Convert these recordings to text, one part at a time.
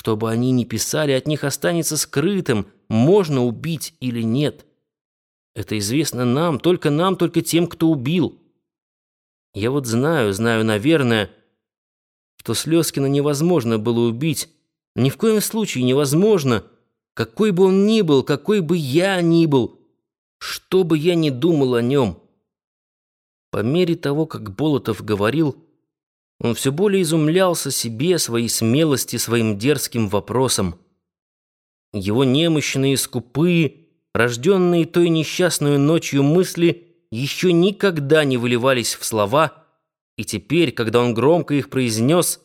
Чтобы они не писали, от них останется скрытым, можно убить или нет. Это известно нам, только нам, только тем, кто убил. Я вот знаю, знаю, наверное, что Слезкина невозможно было убить. Ни в коем случае невозможно. Какой бы он ни был, какой бы я ни был, что бы я ни думал о нем. По мере того, как Болотов говорил, он все более изумлялся себе, своей смелости, своим дерзким вопросом. Его немощные, скупые, рожденные той несчастной ночью мысли еще никогда не выливались в слова, и теперь, когда он громко их произнес,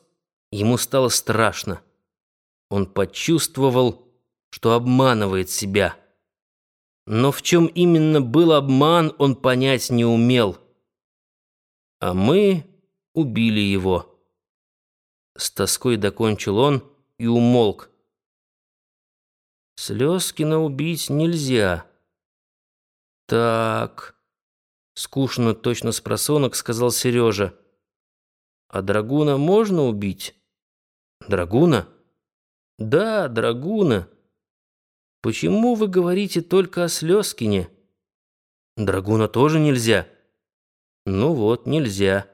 ему стало страшно. Он почувствовал, что обманывает себя. Но в чем именно был обман, он понять не умел. А мы убили его. С тоской докончил он и умолк. Слезкина убить нельзя. Так, скучно точно с просонок сказал Сережа. А Драгуна можно убить? Драгуна? Да, Драгуна. Почему вы говорите только о Слезкине? Драгуна тоже нельзя. Ну вот, нельзя.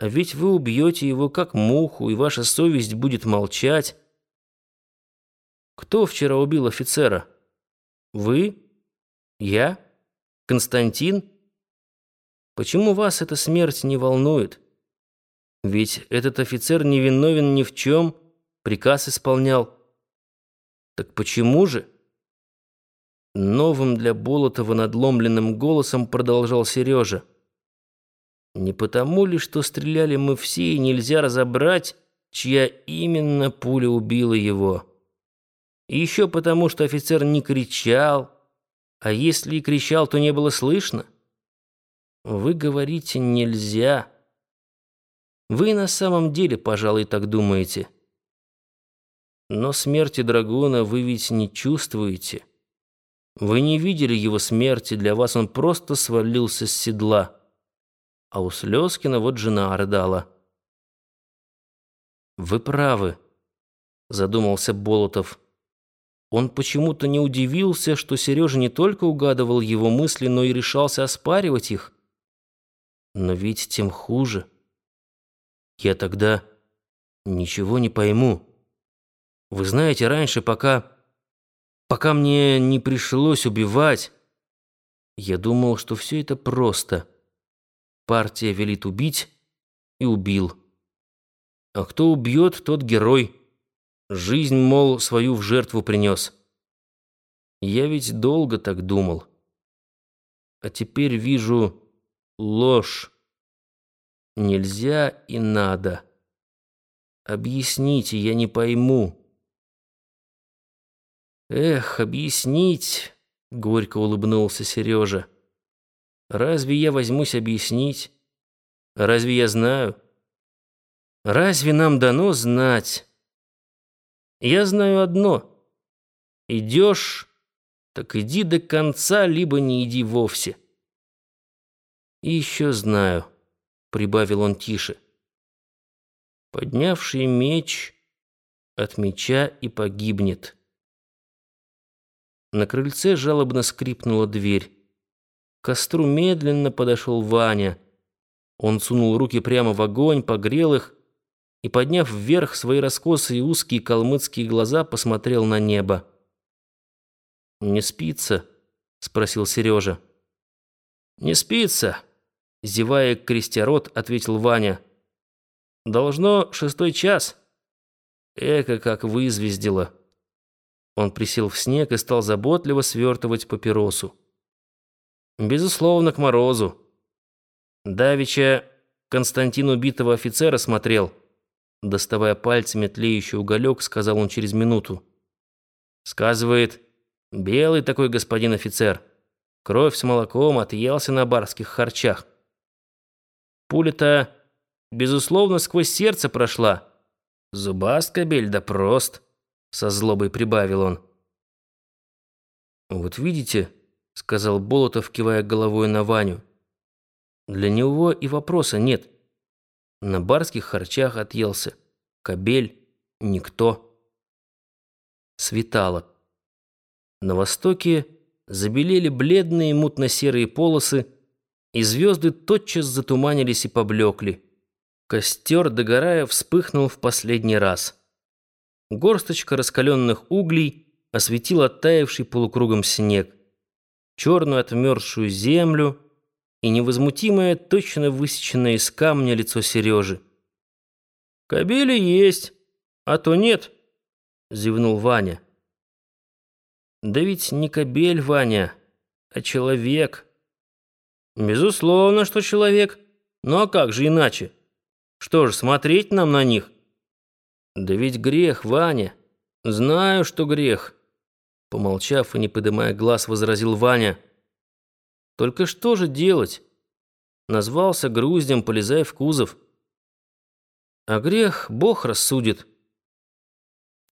А ведь вы убьете его как муху, и ваша совесть будет молчать. Кто вчера убил офицера? Вы? Я? Константин? Почему вас эта смерть не волнует? Ведь этот офицер не виновен ни в чем, приказ исполнял. Так почему же? Новым для Болотова надломленным голосом продолжал Сережа. Не потому ли, что стреляли мы все, и нельзя разобрать, чья именно пуля убила его? И еще потому, что офицер не кричал, а если и кричал, то не было слышно? Вы говорите «нельзя». Вы на самом деле, пожалуй, так думаете. Но смерти Драгуна вы ведь не чувствуете. Вы не видели его смерти, для вас он просто свалился с седла. А у Слезкина вот жена рыдала. «Вы правы», — задумался Болотов. Он почему-то не удивился, что Сережа не только угадывал его мысли, но и решался оспаривать их. Но ведь тем хуже. Я тогда ничего не пойму. Вы знаете, раньше, пока... Пока мне не пришлось убивать, я думал, что все это просто. Партия велит убить и убил. А кто убьет, тот герой. Жизнь, мол, свою в жертву принес. Я ведь долго так думал. А теперь вижу ложь. Нельзя и надо. Объясните, я не пойму. Эх, объяснить, горько улыбнулся Сережа. Разве я возьмусь объяснить? Разве я знаю? Разве нам дано знать? Я знаю одно. Идешь, так иди до конца, либо не иди вовсе. И еще знаю, прибавил он тише. Поднявший меч от меча и погибнет. На крыльце жалобно скрипнула дверь. К костру медленно подошел Ваня. Он сунул руки прямо в огонь, погрел их и, подняв вверх свои раскосые узкие калмыцкие глаза, посмотрел на небо. «Не спится?» — спросил Сережа. «Не спится», — зевая крестя рот, ответил Ваня. «Должно шестой час». Эко как вызвездило. Он присел в снег и стал заботливо свертывать папиросу. «Безусловно, к морозу». Давича Константин убитого офицера смотрел — Доставая пальцами тлеющий уголек, сказал он через минуту. Сказывает, белый такой господин офицер. Кровь с молоком отъелся на барских харчах. Пуля-то, безусловно, сквозь сердце прошла. Зубаст кобель да прост, со злобой прибавил он. Вот видите, сказал Болотов, кивая головой на Ваню. Для него и вопроса нет. На барских харчах отъелся. Кобель — никто. светало. На востоке забелели бледные мутно-серые полосы, и звезды тотчас затуманились и поблекли. Костер, догорая, вспыхнул в последний раз. Горсточка раскаленных углей осветила оттаивший полукругом снег, черную отмерзшую землю и невозмутимое, точно высеченное из камня лицо Сережи. «Кобели есть, а то нет», — зевнул Ваня. «Да ведь не кобель, Ваня, а человек». «Безусловно, что человек. Ну а как же иначе? Что ж, смотреть нам на них?» «Да ведь грех, Ваня. Знаю, что грех». Помолчав и не поднимая глаз, возразил Ваня. «Только что же делать?» Назвался груздем, полезая в кузов. «А грех Бог рассудит».